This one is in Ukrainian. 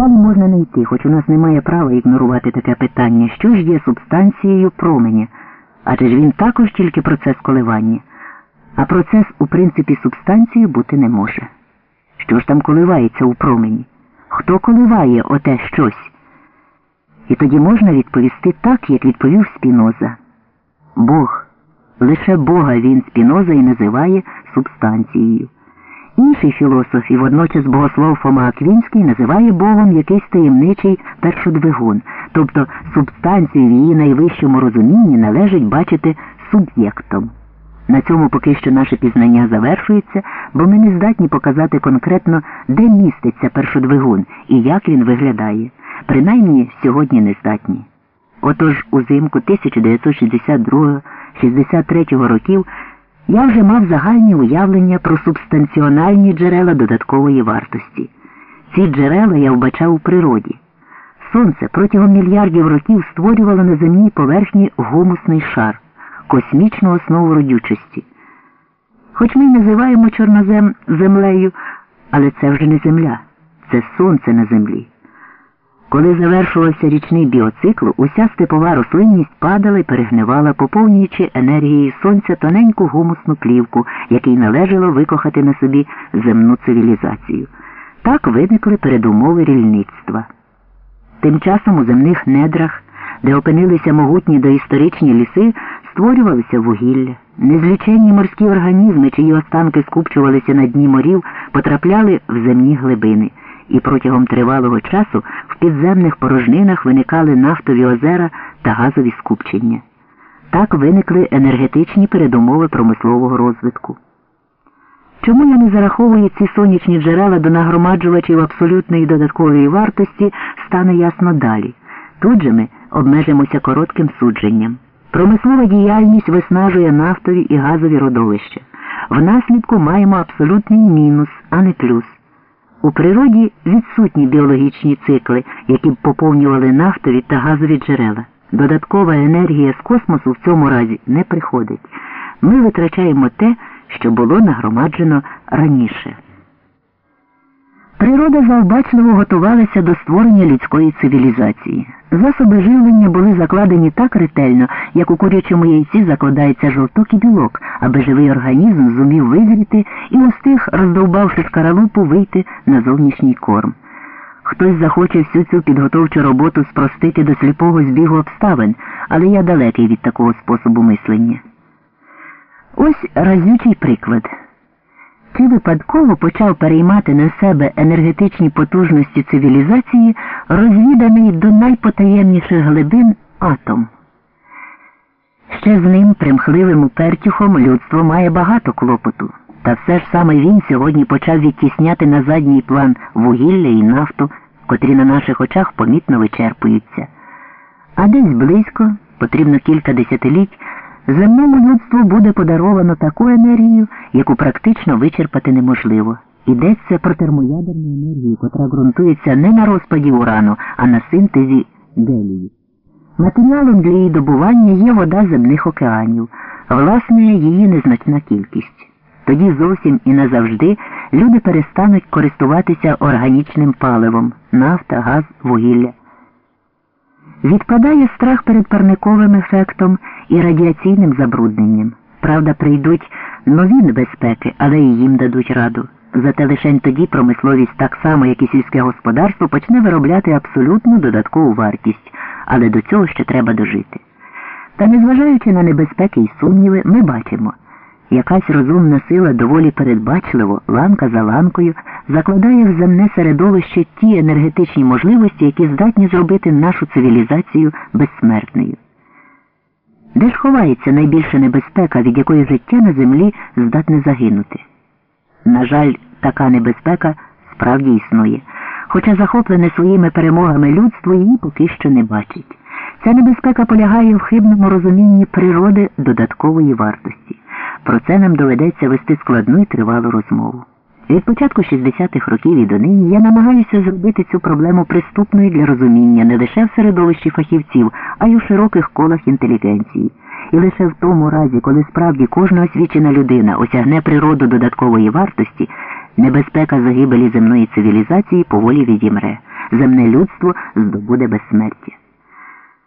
Далі можна не йти, хоч у нас немає права ігнорувати таке питання, що ж є субстанцією променя, адже ж він також тільки процес коливання, а процес у принципі субстанції бути не може. Що ж там коливається у промені? Хто коливає оте щось? І тоді можна відповісти так, як відповів Спіноза. Бог. Лише Бога він Спіноза і називає субстанцією. Інший філософ і водночас богослов Фома Аквінський називає Богом якийсь таємничий першодвигун, тобто субстанцію в її найвищому розумінні належить бачити суб'єктом. На цьому поки що наше пізнання завершується, бо ми не здатні показати конкретно, де міститься першодвигун і як він виглядає. Принаймні сьогодні не здатні. Отож узимку 1962-63 років я вже мав загальні уявлення про субстанціональні джерела додаткової вартості. Ці джерела я вбачав у природі. Сонце протягом мільярдів років створювало на земній поверхні гумусний шар, космічну основу родючості. Хоч ми й називаємо чорнозем землею, але це вже не земля, це сонце на землі. Коли завершувався річний біоцикл, уся степова рослинність падала і перегнивала, поповнюючи енергією сонця тоненьку гумусну плівку, якій належало викохати на собі земну цивілізацію. Так виникли передумови рільництва. Тим часом у земних недрах, де опинилися могутні доісторичні ліси, створювалися вугілля. Незліченні морські організми, чиї останки скупчувалися на дні морів, потрапляли в земні глибини і протягом тривалого часу підземних порожнинах виникали нафтові озера та газові скупчення. Так виникли енергетичні передумови промислового розвитку. Чому я не зараховую ці сонячні джерела до нагромаджувачів абсолютної додаткової вартості, стане ясно далі. Тут же ми обмежимося коротким судженням. Промислова діяльність виснажує нафтові і газові родовища. Внаслідку маємо абсолютний мінус, а не плюс. У природі відсутні біологічні цикли, які б поповнювали нафтові та газові джерела. Додаткова енергія з космосу в цьому разі не приходить. Ми витрачаємо те, що було нагромаджено раніше. Природа завбачливо готувалася до створення людської цивілізації. Засоби живлення були закладені так ретельно, як у курячому яйці закладається жовток і білок, аби живий організм зумів визріти і устиг, роздовбавши шкаралупу, вийти на зовнішній корм. Хтось захоче всю цю підготовчу роботу спростити до сліпого збігу обставин, але я далекий від такого способу мислення. Ось разючий приклад. Чи випадково почав переймати на себе енергетичні потужності цивілізації, розвіданий до найпотаємніших глибин атом. Ще з ним примхливим упертюхом людство має багато клопоту, та все ж саме він сьогодні почав відтісняти на задній план вугілля і нафту, котрі на наших очах помітно вичерпуються. А десь близько, потрібно кілька десятиліть. Земному людству буде подаровано таку енергію, яку практично вичерпати неможливо. Йдеться про термоядерну енергію, котра ґрунтується не на розпаді урану, а на синтезі гелію. Матеріалом для її добування є вода земних океанів, власне, її незначна кількість. Тоді зовсім і назавжди люди перестануть користуватися органічним паливом нафта, газ, вугілля. Відпадає страх перед парниковим ефектом і радіаційним забрудненням. Правда, прийдуть нові небезпеки, але і їм дадуть раду. Зате лише тоді промисловість, так само, як і сільське господарство, почне виробляти абсолютну додаткову вартість, але до цього ще треба дожити. Та незважаючи на небезпеки і сумніви, ми бачимо. Якась розумна сила доволі передбачливо, ланка за ланкою, закладає в земне середовище ті енергетичні можливості, які здатні зробити нашу цивілізацію безсмертною. Де ж ховається найбільша небезпека, від якої життя на землі здатне загинути? На жаль, така небезпека справді існує, хоча захоплене своїми перемогами людство її поки що не бачить. Ця небезпека полягає в хибному розумінні природи додаткової вартості. Про це нам доведеться вести складну і тривалу розмову. Від початку 60-х років і донині я намагаюся зробити цю проблему приступною для розуміння не лише в середовищі фахівців, а й у широких колах інтелігенції. І лише в тому разі, коли справді кожна освічена людина осягне природу додаткової вартості, небезпека загибелі земної цивілізації поволі відімре. земне людство здобуде безсмертя.